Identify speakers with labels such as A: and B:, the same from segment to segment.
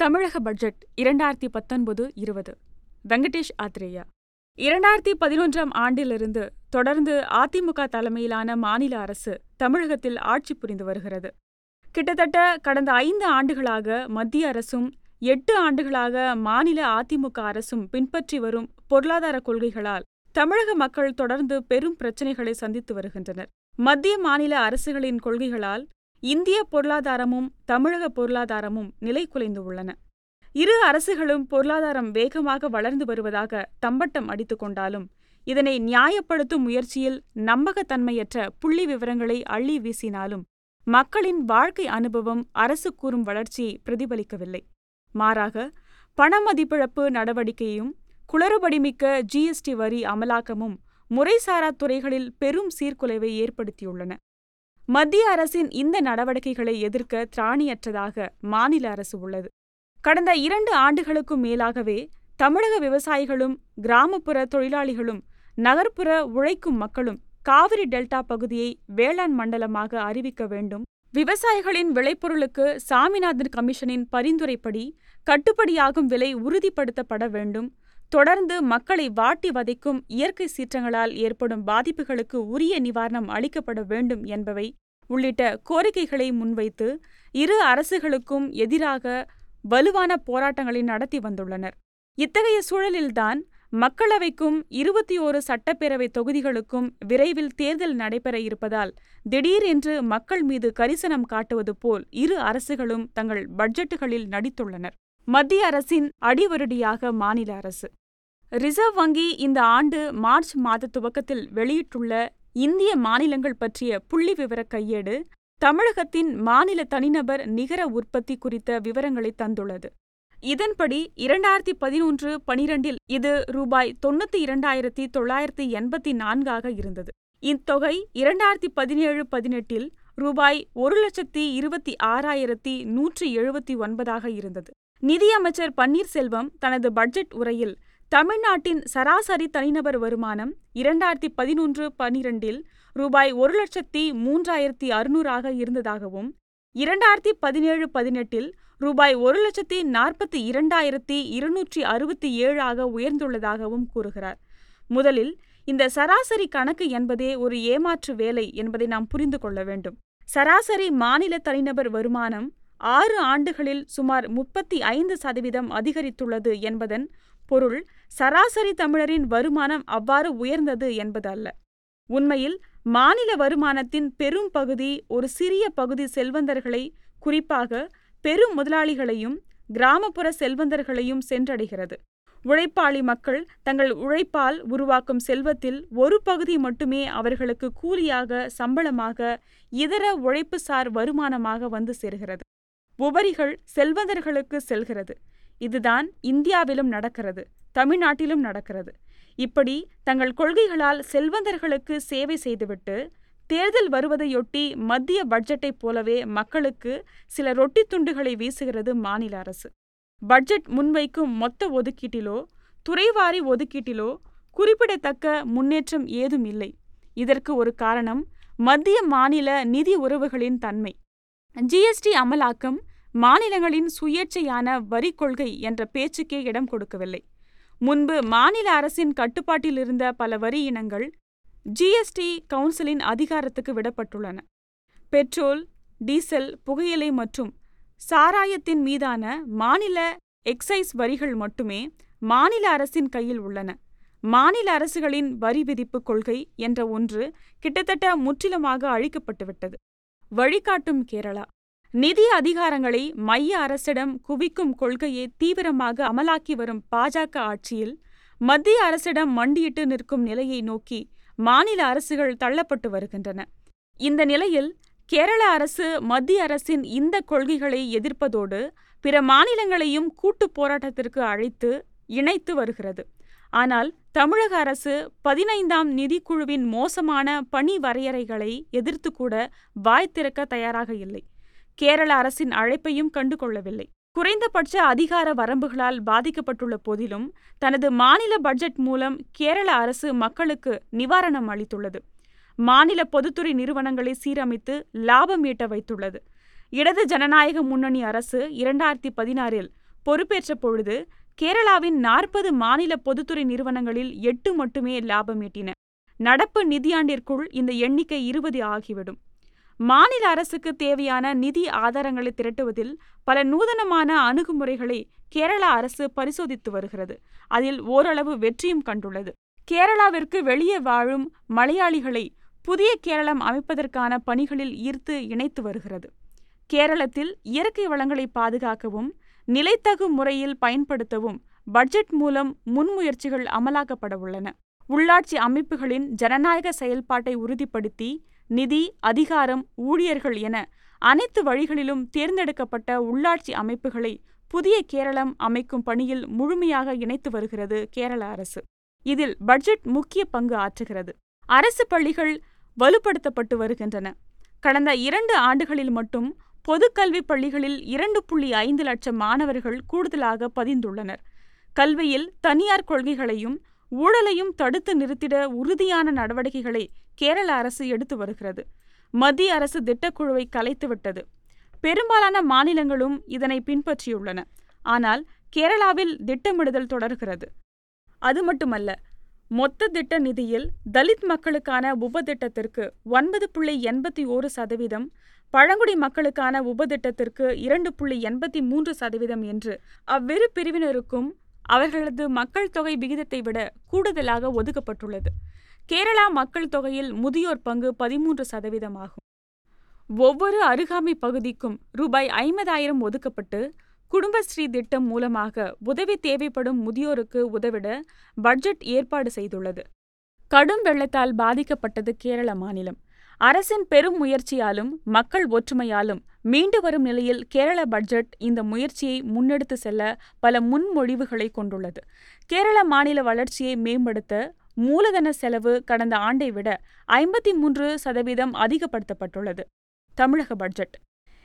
A: தமிழக பட்ஜெட் இரண்டாயிரத்தி பத்தொன்பது இருபது. வெங்கடேஷ் ஆத்ரேயா இரண்டாயிரத்தி பதினொன்றாம் ஆண்டிலிருந்து தொடர்ந்து அதிமுக தலைமையிலான மாநில அரசு தமிழகத்தில் ஆட்சி புரிந்து வருகிறது. கிட்டத்தட்ட கடந்த ஐந்து ஆண்டுகளாக மத்திய அரசும் எட்டு ஆண்டுகளாக மாநில அதிமுக அரசும் பின்பற்றி வரும் பொருளாதார கொள்கைகளால் தமிழக மக்கள் தொடர்ந்து பெரும் பிரச்சினைகளை சந்தித்து வருகின்றனர். மத்திய மாநில அரசுகளின் கொள்கைகளால் இந்திய பொருளாதாரமும் தமிழக பொருளாதாரமும் நிலை குலைந்து உள்ளன. இரு அரசுகளும் பொருளாதாரம் வேகமாக வளர்ந்து வருவதாக தம்பட்டம் அடித்துக் கொண்டாலும் இதனை நியாயப்படுத்தும் முயற்சியில் நம்பகத்தன்மையற்ற புள்ளி விவரங்களை அள்ளி வீசினாலும் மக்களின் வாழ்க்கை அனுபவம் அரசு கூறும் வளர்ச்சியை பிரதிபலிக்கவில்லை. மாறாக பண மதிப்பிழப்பு நடவடிக்கையும் குளறுபடிமிக்க ஜிஎஸ்டி வரி அமலாக்கமும் முறைசாரா துறைகளில் பெரும் சீர்குலைவை ஏற்படுத்தியுள்ளன. மத்திய அரசின் இந்த நடவடிக்கைகளை எதிர்க்க திராணியற்றதாக மாநில அரசு உள்ளது. கடந்த இரண்டு ஆண்டுகளுக்கும் மேலாகவே தமிழக விவசாயிகளும் கிராமப்புற தொழிலாளிகளும் நகர்ப்புற உழைக்கும் மக்களும் காவிரி டெல்டா பகுதியை வேளாண் மண்டலமாக அறிவிக்க வேண்டும். விவசாயிகளின் விளைபொருளுக்கு சாமிநாதன் கமிஷனின் பரிந்துரைப்படி கட்டுப்படியாகும் விலை உறுதிப்படுத்தப்பட வேண்டும். தொடர்ந்து மக்களை வாட்டி வதைக்கும் இயற்கை சீற்றங்களால் ஏற்படும் பாதிப்புகளுக்கு உரிய நிவாரணம் அளிக்கப்பட வேண்டும் என்பவை உள்ளிட்ட கோரிக்கைகளை முன்வைத்து இரு அரசுகளுக்கும் எதிராக வலுவான போராட்டங்களை நடத்தி வந்துள்ளனர். இத்தகைய சூழலில்தான் மக்களவைக்கும் இருபத்தி ஓரு சட்டப்பேரவை தொகுதிகளுக்கும் விரைவில் தேர்தல் நடைபெற இருப்பதால் திடீரென்று மக்கள் மீது கரிசனம் காட்டுவது போல் இரு அரசுகளும் தங்கள் பட்ஜெட்டுகளில் நடித்துள்ளனர். மத்திய அரசின் அடிவருடியாக மாநில அரசு. ரிசர்வ் வங்கி இந்த ஆண்டு மார்ச் மாத துவக்கத்தில் வெளியிட்டுள்ள இந்திய மாநிலங்கள் பற்றிய புள்ளி விவர கையேடு தமிழகத்தின் மாநில தனிநபர் நிகர உற்பத்தி குறித்த விவரங்களை தந்துள்ளது. இதன்படி இரண்டாயிரத்தி பதினொன்று பனிரெண்டில் இது ரூபாய் தொண்ணூத்தி இரண்டாயிரத்தி தொள்ளாயிரத்தி எண்பத்தி நான்காக இருந்தது. இத்தொகை இரண்டாயிரத்தி பதினேழு பதினெட்டில் ரூபாய் ஒரு லட்சத்தி இருபத்தி ஆறாயிரத்தி நூற்றி எழுபத்தி ஒன்பதாக இருந்தது. நிதியமைச்சர் பன்னீர்செல்வம் தனது பட்ஜெட் உரையில் தமிழ்நாட்டின் சராசரி தனிநபர் வருமானம் இரண்டாயிரத்தி பதினொன்று பனிரெண்டில் ரூபாய் ஒரு லட்சத்தி மூன்றாயிரத்தி அறுநூறாக இருந்ததாகவும் இரண்டாயிரத்தி பதினேழு பதினெட்டில் ரூபாய் ஒரு லட்சத்தி நாற்பத்தி இரண்டாயிரத்தி இருநூற்றி அறுபத்தி ஏழாக உயர்ந்துள்ளதாகவும் கூறுகிறார். முதலில் இந்த சராசரி கணக்கு என்பதே ஒரு ஏமாற்று வேலை என்பதை நாம் புரிந்து கொள்ள வேண்டும். சராசரி மாநில தனிநபர் வருமானம் ஆறு ஆண்டுகளில் சுமார் முப்பத்தி ஐந்து சதவீதம் அதிகரித்துள்ளது என்பதன் பொருள் சராசரி தமிழரின் வருமானம் அவ்வாறு உயர்ந்தது என்பது அல்ல உண்மையில் மாநில வருமானத்தின் பெரும் பகுதி ஒரு சிறிய பகுதி செல்வந்தர்களை குறிப்பாக பெரும் முதலாளிகளையும் கிராமப்புற செல்வந்தர்களையும் சென்றடைகிறது. உழைப்பாளி மக்கள் தங்கள் உழைப்பால் உருவாக்கும் செல்வத்தில் ஒரு பகுதி மட்டுமே அவர்களுக்கு கூலியாக சம்பளமாக இதர உழைப்புசார் வருமானமாக வந்து சேர்கிறது. உபரிகள் செல்வந்தர்களுக்கு செல்கிறது. இதுதான் இந்தியாவிலும் நடக்கிறது தமிழ்நாட்டிலும் நடக்கிறது. இப்படி தங்கள் கொள்கைகளால் செல்வந்தர்களுக்கு சேவை செய்துவிட்டு தேர்தல் வருவதையொட்டி மத்திய பட்ஜெட்டைப் போலவே மக்களுக்கு சில ரொட்டி துண்டுகளை வீசுகிறது மாநில அரசு. பட்ஜெட் முன்வைக்கும் மொத்த ஒதுக்கீட்டிலோ துறைவாரி ஒதுக்கீட்டிலோ குறிப்பிடத்தக்க முன்னேற்றம் ஏதும் இல்லை. இதற்கு ஒரு காரணம் மத்திய மாநில நிதி உறவுகளின் தன்மை. ஜிஎஸ்டி அமலாக்கம் மாநிலங்களின் சுயேட்சையான வரி கொள்கை என்ற பேச்சுக்கே இடம் கொடுக்கவில்லை. முன்பு மாநில அரசின் கட்டுப்பாட்டில் இருந்த பல வரி இனங்கள் ஜிஎஸ்டி கவுன்சிலின் அதிகாரத்துக்கு விடப்பட்டுள்ளன. பெட்ரோல் டீசல் புகையிலை மற்றும் சாராயத்தின் மீதான மாநில எக்ஸைஸ் வரிகள் மட்டுமே மாநில அரசின் கையில் உள்ளன. மாநில அரசுகளின் வரி விதிப்பு கொள்கை என்ற ஒன்று கிட்டத்தட்ட முற்றிலுமாக அழிக்கப்பட்டுவிட்டது. வழிகாட்டும் கேரளா நிதி அதிகாரங்களை மைய அரசிடம் குவிக்கும் கொள்கையை தீவிரமாக அமலாக்கி வரும் பாஜக ஆட்சியில் மத்திய அரசிடம் மண்டியிட்டு நிற்கும் நிலையை நோக்கி மாநில அரசுகள் தள்ளப்பட்டு வருகின்றன. இந்த நிலையில் கேரள அரசு மத்திய அரசின் இந்த கொள்கைகளை எதிர்ப்பதோடு பிற மாநிலங்களையும் கூட்டு போராட்டத்திற்கு அழைத்து இணைத்து வருகிறது. ஆனால் தமிழக அரசு பதினைந்தாம் நிதிக்குழுவின் மோசமான பணி வரையறைகளை எதிர்த்து கூட வாய் திறக்க தயாராக இல்லை. கேரள அரசின் அழைப்பையும் கண்டுகொள்ளவில்லை. குறைந்தபட்ச அதிகார வரம்புகளால் பாதிக்கப்பட்டுள்ள போதிலும் தனது மாநில பட்ஜெட் மூலம் கேரள அரசு மக்களுக்கு நிவாரணம் அளித்துள்ளது. மாநில பொதுத்துறை நிறுவனங்களை சீரமைத்து லாபம் ஈட்ட வைத்துள்ளது. இடது ஜனநாயக முன்னணி அரசு இரண்டாயிரத்தி பதினாறில் பொறுப்பேற்ற பொழுது கேரளாவின் நாற்பது மாநில பொதுத்துறை நிறுவனங்களில் எட்டு மட்டுமே லாபம் ஈட்டின. நடப்பு நிதியாண்டிற்குள் இந்த எண்ணிக்கை இருபது ஆகிவிடும். மாநில அரசுக்கு தேவையான நிதி ஆதாரங்களை திரட்டுவதில் பல நூதனமான அணுகுமுறைகளை கேரளா அரசு பரிசோதித்து வருகிறது. அதில் ஓரளவு வெற்றியும் கண்டுள்ளது. கேரளாவிற்கு வெளியே வாழும் மலையாளிகளை புதிய கேரளம் அமைப்பதற்கான பணிகளில் ஈர்த்து இணைத்து வருகிறது. கேரளத்தில் இயற்கை வளங்களை பாதுகாக்கவும் நிலைத்தகு முறையில் பயன்படுத்தவும் பட்ஜெட் மூலம் முன்முயற்சிகள் அமலாக்கப்பட உள்ளன. உள்ளாட்சி அமைப்புகளின் ஜனநாயக செயல்பாட்டை உறுதிப்படுத்தி நிதி அதிகாரம் ஊழியர்கள் என அனைத்து வழிகளிலும் தேர்ந்தெடுக்கப்பட்ட உள்ளாட்சி அமைப்புகளை புதிய கேரளம் அமைக்கும் பணியில் முழுமையாக இணைத்து வருகிறது கேரள அரசு. இதில் பட்ஜெட் முக்கிய பங்கு ஆற்றுகிறது. அரசு பள்ளிகள் வலுப்படுத்தப்பட்டு வருகின்றன. கடந்த இரண்டு ஆண்டுகளில் மட்டும் பொதுக்கல்வி பள்ளிகளில் இரண்டு புள்ளி ஐந்து லட்சம் மாணவர்கள் கூடுதலாக பதிந்துள்ளனர். கல்வியில் தனியார் கொள்கைகளையும் ஊழலையும் தடுத்து நிறுத்திட உறுதியான நடவடிக்கைகளை கேரள அரசு எடுத்து வருகிறது. மத்திய அரசு திட்டக்குழுவை கலைத்துவிட்டது பெரும்பாலான மாநிலங்களும் இதனை பின்பற்றியுள்ளன. ஆனால் கேரளாவில் திட்டமிடுதல் தொடர்கிறது. அது மட்டுமல்ல மொத்த திட்ட நிதியில் தலித் மக்களுக்கான உபதிட்டத்திற்கு ஒன்பது புள்ளி எண்பத்தி ஓரு சதவீதம் பழங்குடி மக்களுக்கான உபதிட்டத்திற்கு இரண்டு புள்ளி எண்பத்தி மூன்று சதவீதம் என்று அவ்விரு பிரிவினருக்கும் அவர்களது மக்கள் தொகை விகிதத்தை விட கூடுதலாக ஒதுக்கப்பட்டுள்ளது. கேரளா மக்கள் தொகையில் முதியோர் பங்கு பதிமூன்று சதவீதம் ஆகும் ஒவ்வொரு அருகாமை பகுதிக்கும் ரூபாய் ஐம்பதாயிரம் ஒதுக்கப்பட்டு குடும்பஸ்ரீ திட்டம் மூலமாக உதவி தேவைப்படும் முதியோருக்கு உதவிட பட்ஜெட் ஏற்பாடு செய்துள்ளது. கடும் வெள்ளத்தால் பாதிக்கப்பட்டது கேரள மாநிலம். அரசின் பெரும் முயற்சியாலும் மக்கள் ஒற்றுமையாலும் மீண்டு வரும் நிலையில் கேரள பட்ஜெட் இந்த முயற்சியை முன்னெடுத்து செல்ல பல முன்மொழிவுகளை கொண்டுள்ளது. கேரள மாநில வளர்ச்சியை மேம்படுத்த மூலதன செலவு கடந்த ஆண்டை விட ஐம்பத்தி மூன்று சதவீதம் அதிகப்படுத்தப்பட்டுள்ளது. தமிழக பட்ஜெட்.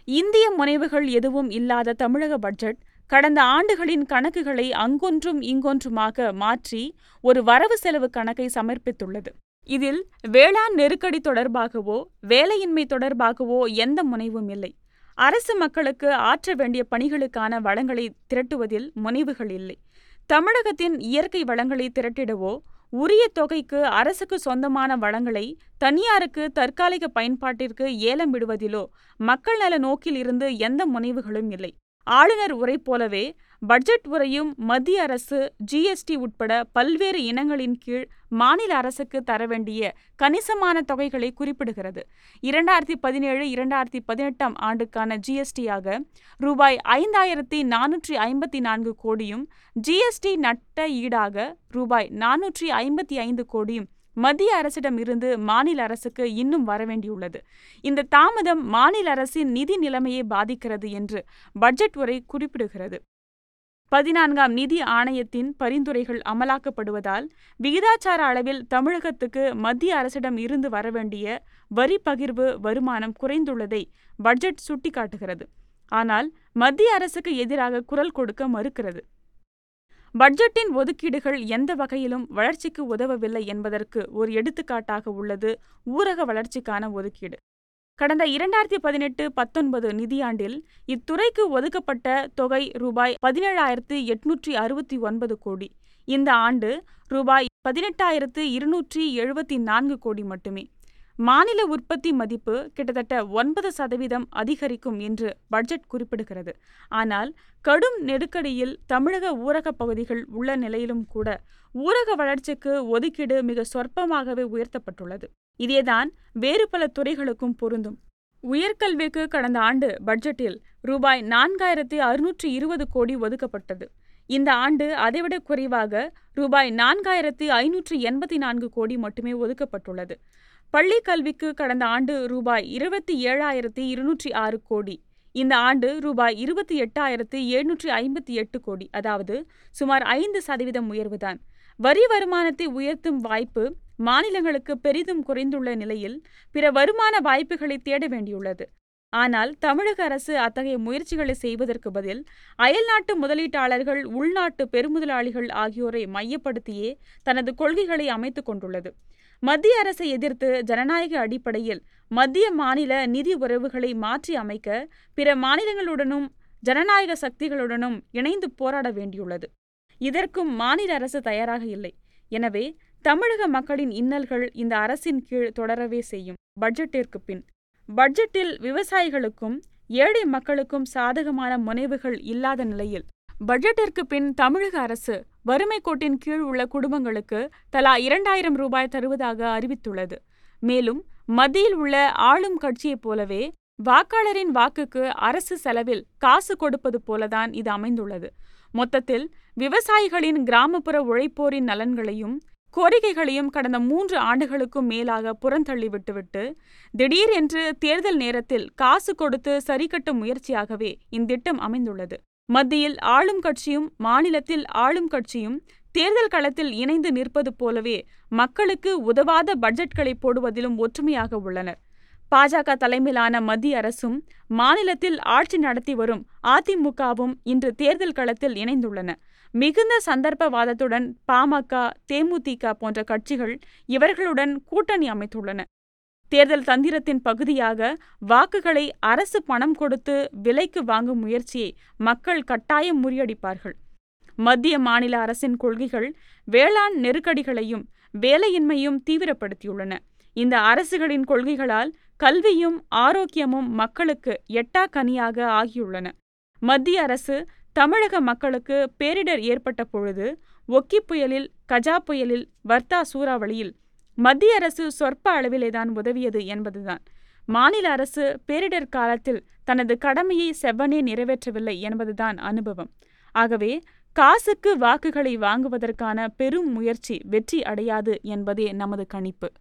A: இந்திய முனைவுகள் எதுவும் இல்லாத தமிழக பட்ஜெட் கடந்த ஆண்டுகளின் கணக்குகளை அங்கொன்றும் இங்கொன்றுமாக மாற்றி ஒரு வரவு செலவு கணக்கை சமர்ப்பித்துள்ளது. இதில் வேளாண் நெருக்கடி தொடர்பாகவோ வேலையின்மை தொடர்பாகவோ எந்த முனைவும் இல்லை. அரசு மக்களுக்கு ஆற்ற வேண்டிய பணிகளுக்கான வளங்களை திரட்டுவதில் முனைவுகள் இல்லை. தமிழகத்தின் இயற்கை வளங்களை திரட்டிடவோ உரிய தொகைக்கு அரசுக்கு சொந்தமான வளங்களை தனியாருக்கு தற்காலிக பயன்பாட்டிற்கு ஏலம் விடுவதிலோ மக்கள் நல நோக்கில் இருந்து எந்த முனைவுகளும் இல்லை. ஆளுநர் உரை போலவே பட்ஜெட் உரையும் மத்திய அரசு ஜிஎஸ்டி உட்பட பல்வேறு இனங்களின் கீழ் மாநில அரசுக்கு தர வேண்டிய கணிசமான தொகைகளை குறிப்பிடுகிறது. இரண்டாயிரத்தி பதினேழு இரண்டாயிரத்தி பதினெட்டாம் ஆண்டுக்கான ஜிஎஸ்டியாக ரூபாய் ஐந்தாயிரத்தி நானூற்றி ஐம்பத்தி நான்கு கோடியும் ஜிஎஸ்டி நட்ட ஈடாக ரூபாய் நானூற்றி ஐம்பத்தி ஐந்து கோடியும் மத்திய அரசிடம் இருந்து மாநில அரசுக்கு இன்னும் வரவேண்டியுள்ளது இந்த தாமதம் மாநில அரசின் நிதி நிலைமையை பாதிக்கிறது என்று பட்ஜெட் உரை குறிப்பிடுகிறது. பதினான்காம் நிதி ஆணையத்தின் பரிந்துரைகள் அமலாக்கப்படுவதால் விகிதாச்சார அளவில் தமிழகத்துக்கு மத்திய அரசிடம் இருந்து வரவேண்டிய வரி பகிர்வு வருமானம் குறைந்துள்ளதை பட்ஜெட் சுட்டிக்காட்டுகிறது. ஆனால் மத்திய அரசுக்கு எதிராக குரல் கொடுக்க மறுக்கிறது. பட்ஜெட்டின் ஒதுக்கீடுகள் எந்த வகையிலும் வளர்ச்சிக்கு உதவவில்லை என்பதற்கு ஒரு எடுத்துக்காட்டாக உள்ளது ஊரக வளர்ச்சிக்கான ஒதுக்கீடு. கடந்த இரண்டாயிரத்தி பதினெட்டு பத்தொன்பது நிதியாண்டில் இத்துறைக்கு ஒதுக்கப்பட்ட தொகை ரூபாய் பதினேழாயிரத்து எட்நூற்றி அறுபத்தி ஒன்பது கோடி. இந்த ஆண்டு ரூபாய் பதினெட்டாயிரத்து இருநூற்றி எழுபத்தி நான்கு கோடி மட்டுமே. மாநில உற்பத்தி மதிப்பு கிட்டத்தட்ட ஒன்பது சதவீதம் அதிகரிக்கும் என்று பட்ஜெட் குறிப்பிடுகிறது. ஆனால் கடும் நெருக்கடியில் தமிழக ஊரகப் பகுதிகள் உள்ள நிலையிலும் கூட ஊரக வளர்ச்சிக்கு ஒதுக்கீடு மிக சொற்பமாகவே உயர்த்தப்பட்டுள்ளது. இதேதான் வேறு பல துறைகளுக்கும் பொருந்தும். உயர்கல்விக்கு கடந்த ஆண்டு பட்ஜெட்டில் ரூபாய் நான்காயிரத்தி அறுநூற்றி இருபது கோடி ஒதுக்கப்பட்டது. இந்த ஆண்டு அதைவிட குறைவாக ரூபாய் நான்காயிரத்தி ஐநூற்றி எண்பத்தி நான்கு கோடி மட்டுமே ஒதுக்கப்பட்டுள்ளது. பள்ளி கல்விக்கு கடந்த ஆண்டு ரூபாய் இருபத்தி ஏழாயிரத்தி இருநூற்றி ஆறு கோடி இந்த ஆண்டு ரூபாய் இருபத்தி எட்டாயிரத்தி எழுநூற்றி ஐம்பத்தி எட்டு கோடி அதாவது சுமார் ஐந்து சதவீதம் உயர்வுதான். வரி வருமானத்தை உயர்த்தும் வாய்ப்பு மாநிலங்களுக்கு பெரிதும் குறைந்துள்ள நிலையில் பிற வருமான வாய்ப்புகளை தேட வேண்டியுள்ளது. ஆனால் தமிழக அரசு அத்தகைய முயற்சிகளை செய்வதற்கு பதில் அயல்நாட்டு முதலீட்டாளர்கள் உள்நாட்டு பெருமுதலாளிகள் ஆகியோரை மையப்படுத்தியே தனது கொள்கைகளை அமைத்துக் கொண்டுள்ளது. மத்திய அரசை எதிர்த்து ஜனநாயக அடிப்படையில் மத்திய மாநில நிதி உறவுகளை மாற்றி அமைக்க பிற மாநிலங்களுடனும் ஜனநாயக சக்திகளுடனும் இணைந்து போராட வேண்டியுள்ளது. இதற்கும் மாநில அரசு தயாராக இல்லை. எனவே தமிழக மக்களின் இன்னல்கள் இந்த அரசின் கீழ் தொடரவே செய்யும். பட்ஜெட்டிற்கு பின். பட்ஜெட்டில் விவசாயிகளுக்கும் ஏழை மக்களுக்கும் சாதகமான முனைவுகள் இல்லாத நிலையில் பட்ஜெட்டிற்கு பின் தமிழக அரசு வறுமை கோட்டின் கீழ் உள்ள குடும்பங்களுக்கு தலா இரண்டாயிரம் ரூபாய் தருவதாக அறிவித்துள்ளது. மேலும் மத்தியில் உள்ள ஆளும் கட்சியைப் போலவே வாக்காளரின் வாக்குக்கு அரசு செலவில் காசு கொடுப்பது போலதான் இது அமைந்துள்ளது. மொத்தத்தில் விவசாயிகளின் கிராமப்புற உழைப்போரின் நலன்களையும் கோரிக்கைகளையும் கடந்த மூன்று ஆண்டுகளுக்கும் மேலாக புறந்தள்ளி விட்டுவிட்டு திடீர் என்று தேர்தல் நேரத்தில் காசு கொடுத்து சரிக்கட்டும் முயற்சியாகவே இத்திட்டம் அமைந்துள்ளது. மத்தியில் ஆளும் கட்சியும் மாநிலத்தில் ஆளும் கட்சியும் தேர்தல் களத்தில் இணைந்து நிற்பது போலவே மக்களுக்கு உதவாத பட்ஜெட்களை போடுவதிலும் ஒற்றுமையாக உள்ளனர். பாஜக தலைமையிலான மத்திய அரசும் மாநிலத்தில் ஆட்சி நடத்தி வரும் அதிமுகவும் இன்று தேர்தல் களத்தில் இணைந்துள்ளன. மிகுந்த சந்தர்ப்பவாதத்துடன் பாமக தேமுதிக போன்ற கட்சிகள் இவர்களுடன் கூட்டணி அமைத்துள்ளன. தேர்தல் தந்திரத்தின் பகுதியாக வாக்குகளை அரசு பணம் கொடுத்து விலைக்கு வாங்கும் முயற்சியை மக்கள் கட்டாயம் முறியடிப்பார்கள். மத்திய மாநில அரசின் கொள்கைகள் வேளாண் நெருக்கடிகளையும் வேலையின்மையும் தீவிரப்படுத்தியுள்ளன. இந்த அரசுகளின் கொள்கைகளால் கல்வியும் ஆரோக்கியமும் மக்களுக்கு எட்டா கனியாக ஆகியுள்ளன. மத்திய அரசு தமிழக மக்களுக்கு பேரிடர் ஏற்பட்ட பொழுது ஒக்கி புயலில் கஜா புயலில் வர்த்தா சூறாவளியில் மத்திய அரசு சொற்ப அளவிலேதான் உதவியது என்பதுதான். மாநில அரசு பேரிடர் காலத்தில் தனது கடமையை செவ்வனே நிறைவேற்றவில்லை என்பதுதான் அனுபவம். ஆகவே காசுக்கு வாக்குகளை வாங்குவதற்கான பெரும் முயற்சி வெற்றி அடையாது என்பதே நமது கணிப்பு.